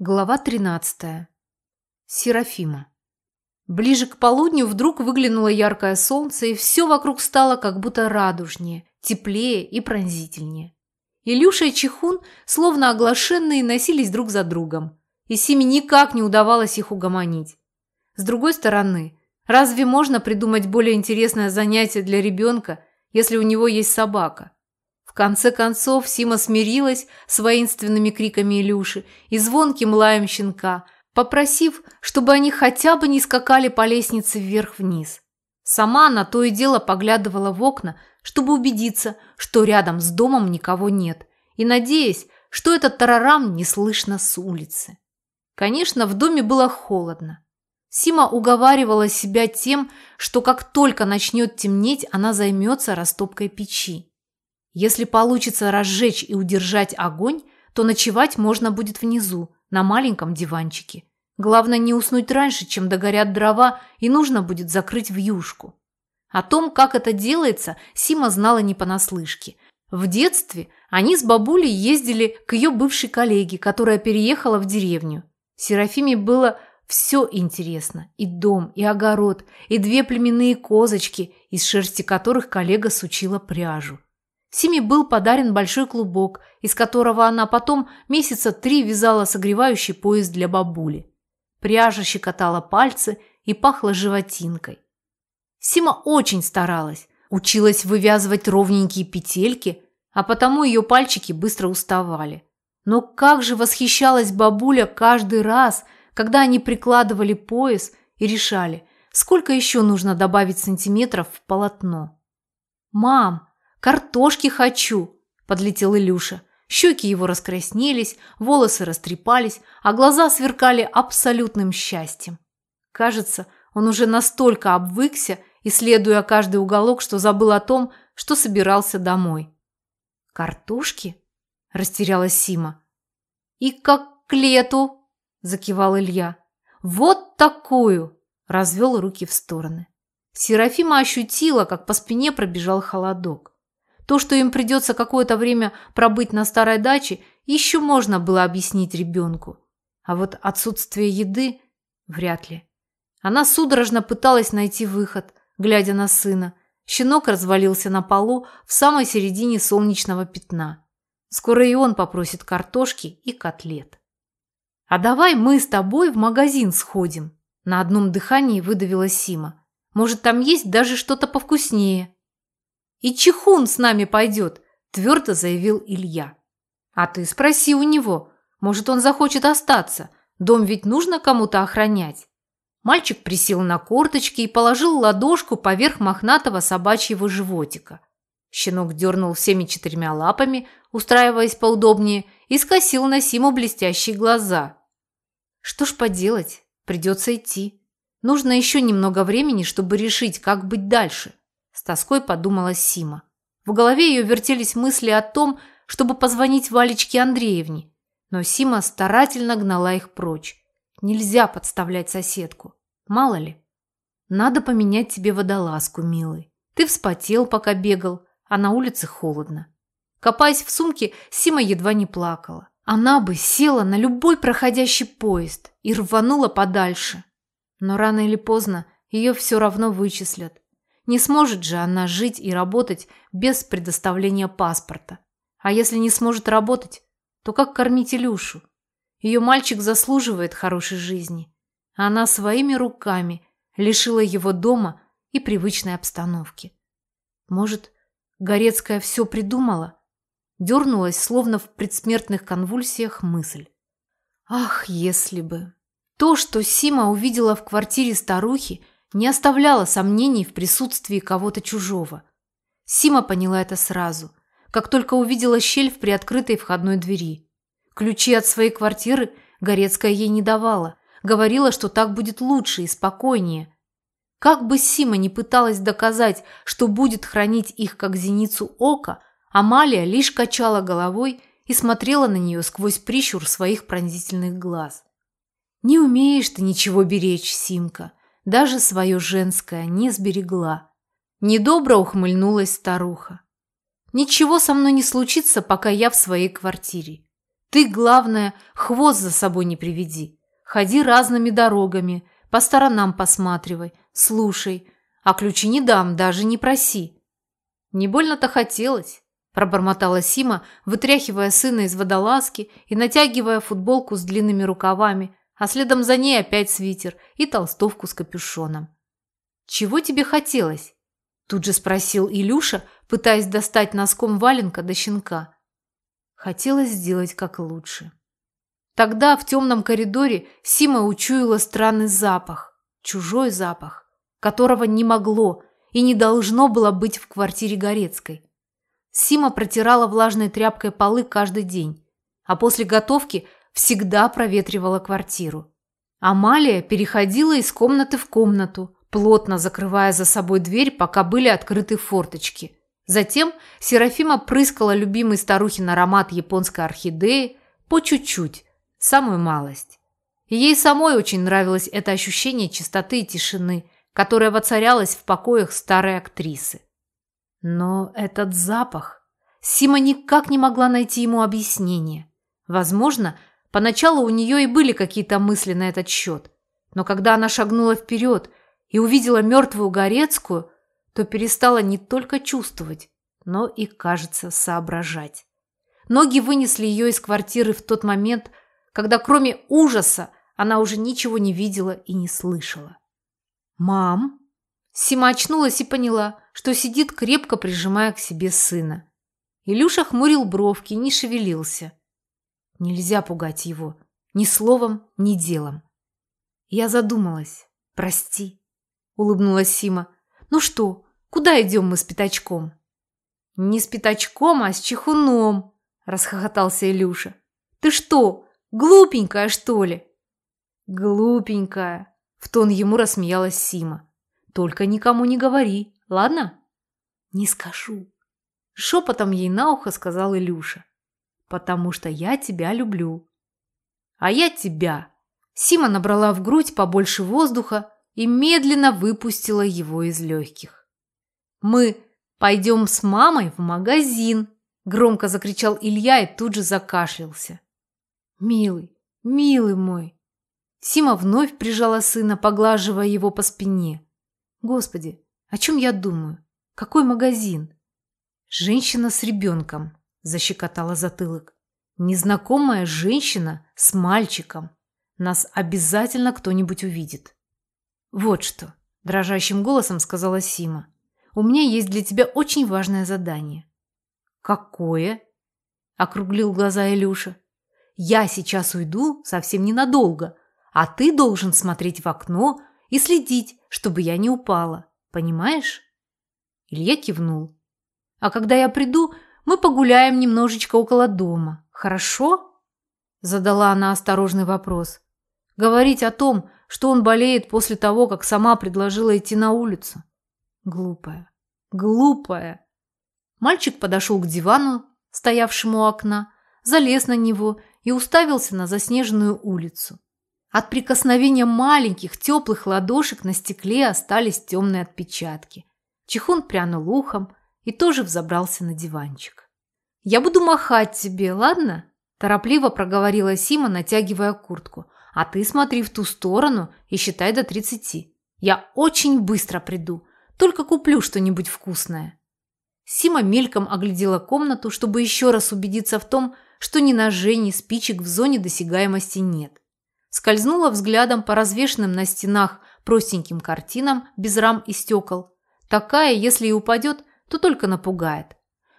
Глава 13. Серафима. Ближе к полудню вдруг выглянуло яркое солнце, и все вокруг стало как будто радужнее, теплее и пронзительнее. Илюша и Чехун, словно оглашенные, носились друг за другом, и Симе никак не удавалось их угомонить. С другой стороны, разве можно придумать более интересное занятие для ребенка, если у него есть собака? Конце концов Сима смирилась с воинственными криками Илюши и звонким лаем щенка, попросив, чтобы они хотя бы не скакали по лестнице вверх-вниз. Сама она то и дело поглядывала в окна, чтобы убедиться, что рядом с домом никого нет, и надеясь, что этот тарарам не слышно с улицы. Конечно, в доме было холодно. Сима уговаривала себя тем, что как только начнет темнеть, она займется растопкой печи. Если получится разжечь и удержать огонь, то ночевать можно будет внизу, на маленьком диванчике. Главное не уснуть раньше, чем догорят дрова, и нужно будет закрыть вьюшку. О том, как это делается, Сима знала не понаслышке. В детстве они с бабулей ездили к ее бывшей коллеге, которая переехала в деревню. Серафиме было все интересно. И дом, и огород, и две племенные козочки, из шерсти которых коллега сучила пряжу. Симе был подарен большой клубок, из которого она потом месяца три вязала согревающий пояс для бабули. Пряжа щекотала пальцы и пахла животинкой. Сима очень старалась, училась вывязывать ровненькие петельки, а потому ее пальчики быстро уставали. Но как же восхищалась бабуля каждый раз, когда они прикладывали пояс и решали, сколько еще нужно добавить сантиметров в полотно. «Мам, «Картошки хочу!» – подлетел Илюша. Щеки его раскраснелись, волосы растрепались, а глаза сверкали абсолютным счастьем. Кажется, он уже настолько обвыкся, исследуя каждый уголок, что забыл о том, что собирался домой. «Картошки?» – растерялась Сима. «И как к лету!» – закивал Илья. «Вот такую!» – развел руки в стороны. Серафима ощутила, как по спине пробежал холодок. То, что им придется какое-то время пробыть на старой даче, еще можно было объяснить ребенку. А вот отсутствие еды – вряд ли. Она судорожно пыталась найти выход, глядя на сына. Щенок развалился на полу в самой середине солнечного пятна. Скоро и он попросит картошки и котлет. «А давай мы с тобой в магазин сходим», – на одном дыхании выдавила Сима. «Может, там есть даже что-то повкуснее». И Чихун с нами пойдет, твердо заявил Илья. А ты спроси у него, может, он захочет остаться. Дом ведь нужно кому-то охранять. Мальчик присел на корточки и положил ладошку поверх мохнатого собачьего животика. Щенок дернул всеми четырьмя лапами, устраиваясь поудобнее, и скосил на Симу блестящие глаза. Что ж поделать, придется идти. Нужно еще немного времени, чтобы решить, как быть дальше. С тоской подумала Сима. В голове ее вертелись мысли о том, чтобы позвонить Валечке Андреевне. Но Сима старательно гнала их прочь. Нельзя подставлять соседку. Мало ли. Надо поменять тебе водолазку, милый. Ты вспотел, пока бегал, а на улице холодно. Копаясь в сумке, Сима едва не плакала. Она бы села на любой проходящий поезд и рванула подальше. Но рано или поздно ее все равно вычислят. Не сможет же она жить и работать без предоставления паспорта. А если не сможет работать, то как кормить Илюшу? Ее мальчик заслуживает хорошей жизни. Она своими руками лишила его дома и привычной обстановки. Может, Горецкая все придумала? Дернулась, словно в предсмертных конвульсиях, мысль. Ах, если бы! То, что Сима увидела в квартире старухи, не оставляла сомнений в присутствии кого-то чужого. Сима поняла это сразу, как только увидела щель в приоткрытой входной двери. Ключи от своей квартиры Горецкая ей не давала, говорила, что так будет лучше и спокойнее. Как бы Сима не пыталась доказать, что будет хранить их как зеницу ока, Амалия лишь качала головой и смотрела на нее сквозь прищур своих пронзительных глаз. «Не умеешь ты ничего беречь, Симка даже свое женское не сберегла. Недобро ухмыльнулась старуха. Ничего со мной не случится, пока я в своей квартире. Ты, главное, хвост за собой не приведи. Ходи разными дорогами, по сторонам посматривай, слушай, а ключи не дам, даже не проси. Не больно-то хотелось, пробормотала Сима, вытряхивая сына из водолазки и натягивая футболку с длинными рукавами, а следом за ней опять свитер и толстовку с капюшоном. «Чего тебе хотелось?» Тут же спросил Илюша, пытаясь достать носком валенка до щенка. Хотелось сделать как лучше. Тогда в темном коридоре Сима учуяла странный запах, чужой запах, которого не могло и не должно было быть в квартире Горецкой. Сима протирала влажной тряпкой полы каждый день, а после готовки всегда проветривала квартиру. Амалия переходила из комнаты в комнату, плотно закрывая за собой дверь, пока были открыты форточки. Затем Серафима прыскала любимый старухин аромат японской орхидеи по чуть-чуть, самую малость. Ей самой очень нравилось это ощущение чистоты и тишины, которое воцарялось в покоях старой актрисы. Но этот запах... Сима никак не могла найти ему объяснение. Возможно, поначалу у нее и были какие-то мысли на этот счет. Но когда она шагнула вперед и увидела мертвую Горецкую, то перестала не только чувствовать, но и, кажется, соображать. Ноги вынесли ее из квартиры в тот момент, когда кроме ужаса она уже ничего не видела и не слышала. «Мам?» Сима очнулась и поняла, что сидит крепко прижимая к себе сына. Илюша хмурил бровки, не шевелился. Нельзя пугать его ни словом, ни делом. Я задумалась. Прости, улыбнулась Сима. Ну что, куда идем мы с пятачком? Не с пятачком, а с чехуном, расхохотался Илюша. Ты что, глупенькая, что ли? Глупенькая, в тон ему рассмеялась Сима. Только никому не говори, ладно? Не скажу. Шепотом ей на ухо сказал Илюша. Потому что я тебя люблю. А я тебя. Сима набрала в грудь побольше воздуха и медленно выпустила его из легких. Мы пойдем с мамой в магазин, громко закричал Илья и тут же закашлялся. Милый, милый мой. Сима вновь прижала сына, поглаживая его по спине. Господи, о чем я думаю? Какой магазин? Женщина с ребенком, защекотала затылок. Незнакомая женщина с мальчиком. Нас обязательно кто-нибудь увидит. Вот что, дрожащим голосом сказала Сима. У меня есть для тебя очень важное задание. Какое? округлил глаза Илюша. Я сейчас уйду совсем ненадолго, а ты должен смотреть в окно и следить, чтобы я не упала. Понимаешь? Илья кивнул. А когда я приду, мы погуляем немножечко около дома. Хорошо? Задала она осторожный вопрос. Говорить о том, что он болеет после того, как сама предложила идти на улицу. Глупая. Глупая. Мальчик подошел к дивану, стоявшему у окна, залез на него и уставился на заснеженную улицу. От прикосновения маленьких теплых ладошек на стекле остались темные отпечатки. Чихун прянул ухом и тоже взобрался на диванчик. «Я буду махать тебе, ладно?» – торопливо проговорила Сима, натягивая куртку. «А ты смотри в ту сторону и считай до тридцати. Я очень быстро приду, только куплю что-нибудь вкусное». Сима мельком оглядела комнату, чтобы еще раз убедиться в том, что ни ножей, ни спичек в зоне досягаемости нет. Скользнула взглядом по развешенным на стенах простеньким картинам без рам и стекол. Такая, если и упадет, то только напугает.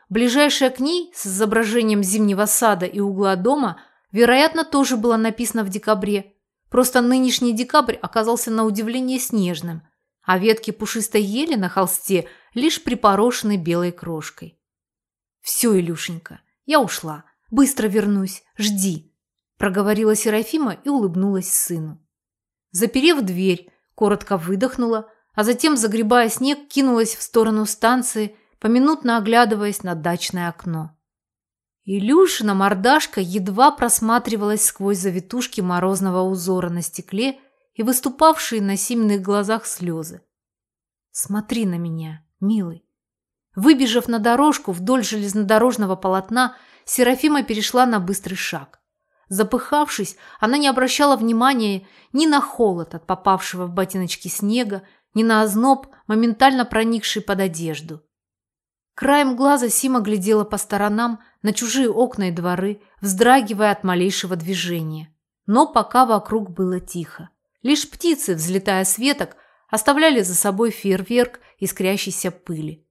Ближайшая к ней с изображением зимнего сада и угла дома, вероятно, тоже была написана в декабре. Просто нынешний декабрь оказался на удивление снежным, а ветки пушистой ели на холсте лишь припорошены белой крошкой. «Все, Илюшенька, я ушла. Быстро вернусь. Жди», – проговорила Серафима и улыбнулась сыну. Заперев дверь, коротко выдохнула, а затем, загребая снег, кинулась в сторону станции, поминутно оглядываясь на дачное окно. Илюшина мордашка едва просматривалась сквозь завитушки морозного узора на стекле и выступавшие на сильных глазах слезы. «Смотри на меня, милый». Выбежав на дорожку вдоль железнодорожного полотна, Серафима перешла на быстрый шаг. Запыхавшись, она не обращала внимания ни на холод от попавшего в ботиночки снега, ни на озноб, моментально проникший под одежду. Краем глаза Сима глядела по сторонам на чужие окна и дворы, вздрагивая от малейшего движения. Но пока вокруг было тихо. Лишь птицы, взлетая с веток, оставляли за собой фейерверк искрящейся пыли.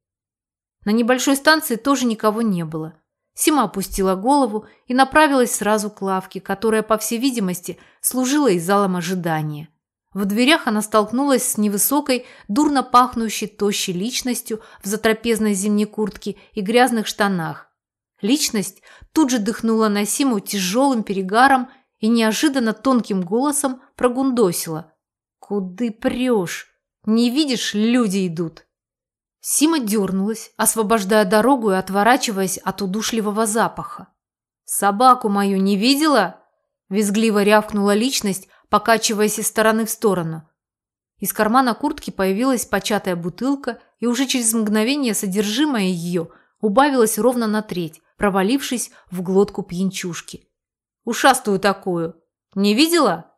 На небольшой станции тоже никого не было. Сима опустила голову и направилась сразу к лавке, которая, по всей видимости, служила и залом ожидания. В дверях она столкнулась с невысокой, дурно пахнущей тощей личностью в затрапезной зимней куртке и грязных штанах. Личность тут же дыхнула на Симу тяжелым перегаром и неожиданно тонким голосом прогундосила. «Куды прешь? Не видишь, люди идут!» Сима дернулась, освобождая дорогу и отворачиваясь от удушливого запаха. «Собаку мою не видела?» – визгливо рявкнула личность, покачиваясь из стороны в сторону. Из кармана куртки появилась початая бутылка, и уже через мгновение содержимое ее убавилось ровно на треть, провалившись в глотку пьянчушки. «Ушастую такую! Не видела?»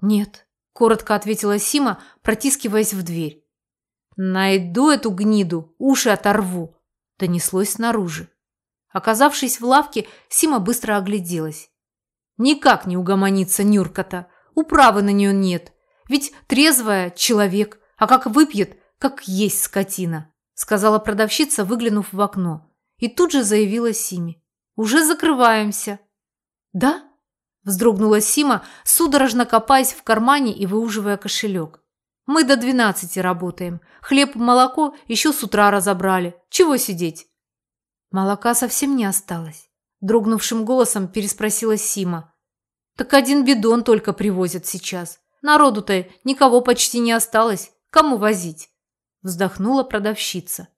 «Нет», – коротко ответила Сима, протискиваясь в дверь. «Найду эту гниду, уши оторву!» – донеслось снаружи. Оказавшись в лавке, Сима быстро огляделась. Никак не угомонится Нюрка-то, управы на нее нет. Ведь трезвая – человек, а как выпьет, как есть скотина, сказала продавщица, выглянув в окно. И тут же заявила Симе. «Уже закрываемся». «Да?» – вздрогнула Сима, судорожно копаясь в кармане и выуживая кошелек. Мы до двенадцати работаем. Хлеб, молоко еще с утра разобрали. Чего сидеть?» Молока совсем не осталось. Дрогнувшим голосом переспросила Сима. «Так один бидон только привозят сейчас. Народу-то никого почти не осталось. Кому возить?» Вздохнула продавщица.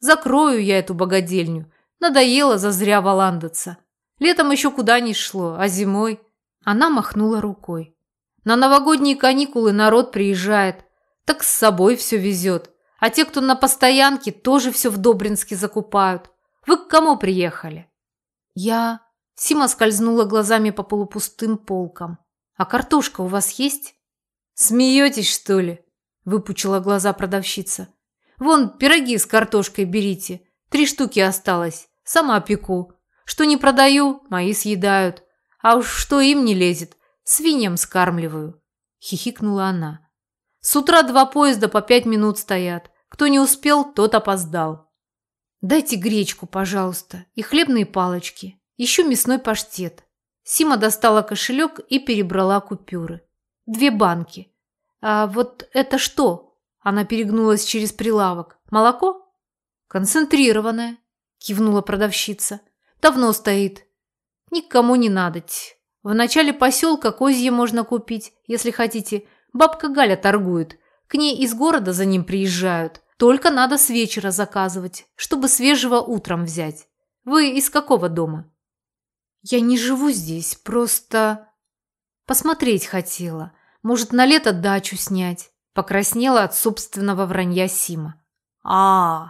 «Закрою я эту богадельню. Надоело зазря валандаться. Летом еще куда ни шло, а зимой...» Она махнула рукой. На новогодние каникулы народ приезжает, так с собой все везет. А те, кто на постоянке, тоже все в Добринске закупают. Вы к кому приехали?» «Я...» Сима скользнула глазами по полупустым полкам. «А картошка у вас есть?» «Смеетесь, что ли?» Выпучила глаза продавщица. «Вон, пироги с картошкой берите. Три штуки осталось. Сама пеку. Что не продаю, мои съедают. А уж что им не лезет, Свиньям скармливаю», – хихикнула она. «С утра два поезда по пять минут стоят. Кто не успел, тот опоздал». «Дайте гречку, пожалуйста, и хлебные палочки. Еще мясной паштет». Сима достала кошелек и перебрала купюры. Две банки. «А вот это что?» Она перегнулась через прилавок. «Молоко?» «Концентрированное», – кивнула продавщица. «Давно стоит. Никому не надоть. В начале поселка козье можно купить, если хотите. Бабка Галя торгует. К ней из города за ним приезжают. Только надо с вечера заказывать, чтобы свежего утром взять. Вы из какого дома? Я не живу здесь, просто... Посмотреть хотела. Может, на лето дачу снять. Покраснела от собственного вранья Сима. А,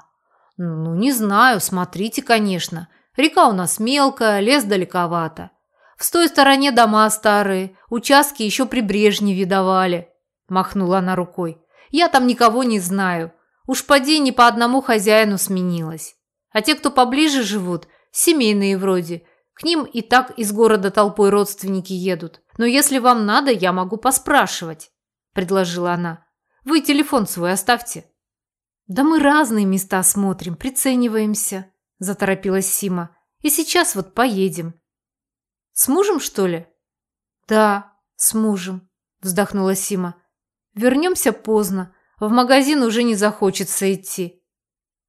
ну не знаю, смотрите, конечно. Река у нас мелкая, лес далековато. В той стороне дома старые, участки еще при Брежневе давали», – махнула она рукой. «Я там никого не знаю. Уж поди не по одному хозяину сменилась. А те, кто поближе живут, семейные вроде, к ним и так из города толпой родственники едут. Но если вам надо, я могу поспрашивать», – предложила она. «Вы телефон свой оставьте». «Да мы разные места смотрим, прицениваемся», – заторопилась Сима. «И сейчас вот поедем. С мужем, что ли? Да, с мужем, вздохнула Сима. Вернемся поздно. В магазин уже не захочется идти.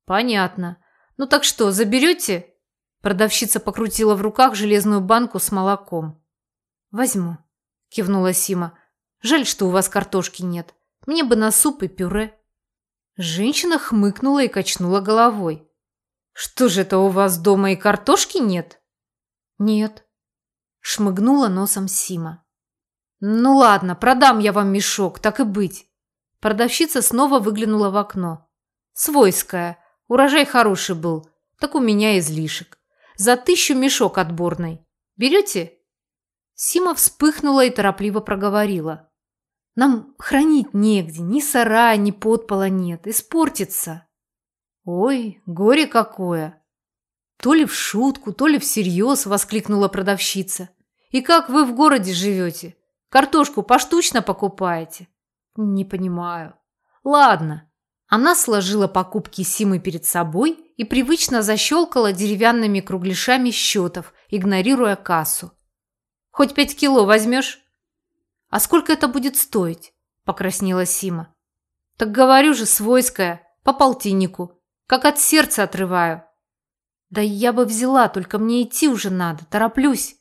Понятно. Ну так что, заберете? Продавщица покрутила в руках железную банку с молоком. Возьму, кивнула Сима. Жаль, что у вас картошки нет. Мне бы на суп и пюре. Женщина хмыкнула и качнула головой. Что же это у вас дома и картошки нет? Нет, Шмыгнула носом Сима. «Ну ладно, продам я вам мешок, так и быть». Продавщица снова выглянула в окно. «Свойская. Урожай хороший был. Так у меня излишек. За тысячу мешок отборный. Берете?» Сима вспыхнула и торопливо проговорила. «Нам хранить негде, ни сарая, ни подпола нет, испортится». «Ой, горе какое!» То ли в шутку, то ли всерьез воскликнула продавщица. «И как вы в городе живете? Картошку поштучно покупаете?» «Не понимаю». «Ладно». Она сложила покупки Симы перед собой и привычно защелкала деревянными кругляшами счетов, игнорируя кассу. Хоть пять кило возьмешь?» «А сколько это будет стоить?» – покраснела Сима. «Так говорю же, свойская, по полтиннику. Как от сердца отрываю». «Да я бы взяла, только мне идти уже надо, тороплюсь».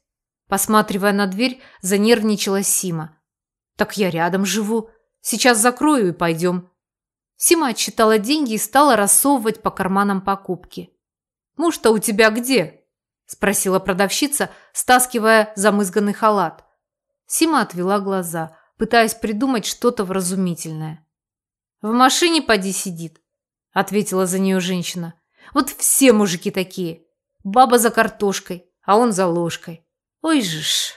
Посматривая на дверь, занервничала Сима. «Так я рядом живу. Сейчас закрою и пойдем». Сима отчитала деньги и стала рассовывать по карманам покупки. «Муж-то у тебя где?» – спросила продавщица, стаскивая замызганный халат. Сима отвела глаза, пытаясь придумать что-то вразумительное. «В машине поди сидит», – ответила за нее женщина. «Вот все мужики такие. Баба за картошкой, а он за ложкой. Ой же ж!»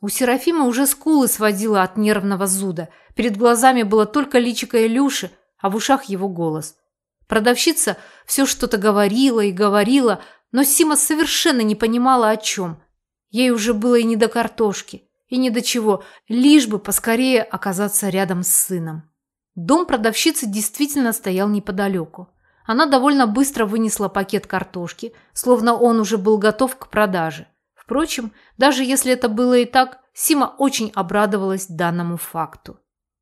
У Серафима уже скулы сводила от нервного зуда. Перед глазами было только личико Илюши, а в ушах его голос. Продавщица все что-то говорила и говорила, но Сима совершенно не понимала, о чем. Ей уже было и не до картошки, и не до чего, лишь бы поскорее оказаться рядом с сыном. Дом продавщицы действительно стоял неподалеку. Она довольно быстро вынесла пакет картошки, словно он уже был готов к продаже. Впрочем, даже если это было и так, Сима очень обрадовалась данному факту.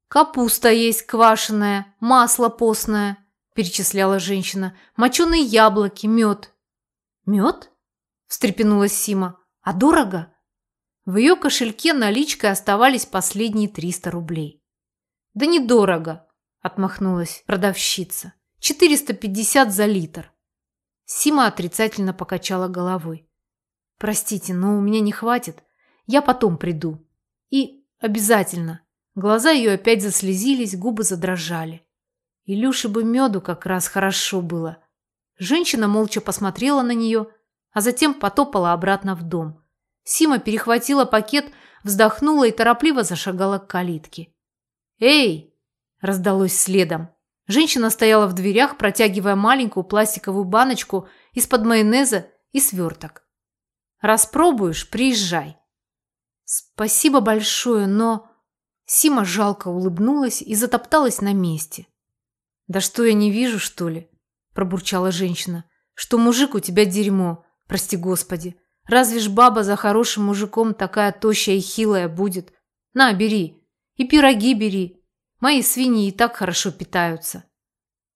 «Капуста есть квашеная, масло постное», – перечисляла женщина, – «моченые яблоки, мед, «Мед?» – встрепенулась Сима. «А дорого?» В ее кошельке наличкой оставались последние 300 рублей. «Да недорого», – отмахнулась продавщица. «450 за литр». Сима отрицательно покачала головой. «Простите, но у меня не хватит. Я потом приду. И обязательно». Глаза ее опять заслезились, губы задрожали. Илюше бы меду как раз хорошо было – Женщина молча посмотрела на нее, а затем потопала обратно в дом. Сима перехватила пакет, вздохнула и торопливо зашагала к калитке. «Эй!» – раздалось следом. Женщина стояла в дверях, протягивая маленькую пластиковую баночку из-под майонеза и сверток. «Распробуешь – приезжай». «Спасибо большое, но...» Сима жалко улыбнулась и затопталась на месте. «Да что я не вижу, что ли?» пробурчала женщина. Что мужик у тебя дерьмо, прости господи. Разве ж баба за хорошим мужиком такая тощая и хилая будет? На, бери. И пироги бери. Мои свиньи и так хорошо питаются.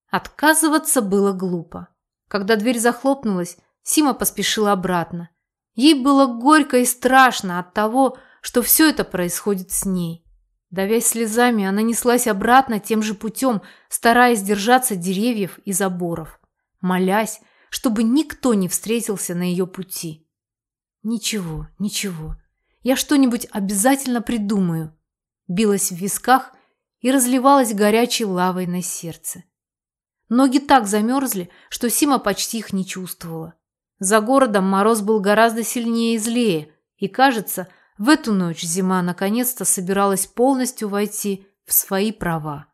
Отказываться было глупо. Когда дверь захлопнулась, Сима поспешила обратно. Ей было горько и страшно от того, что все это происходит с ней. Давясь слезами, она неслась обратно тем же путем, стараясь держаться деревьев и заборов, молясь, чтобы никто не встретился на ее пути. «Ничего, ничего, я что-нибудь обязательно придумаю», билась в висках и разливалась горячей лавой на сердце. Ноги так замерзли, что Сима почти их не чувствовала. За городом мороз был гораздо сильнее и злее, и, кажется, в эту ночь зима наконец-то собиралась полностью войти в свои права.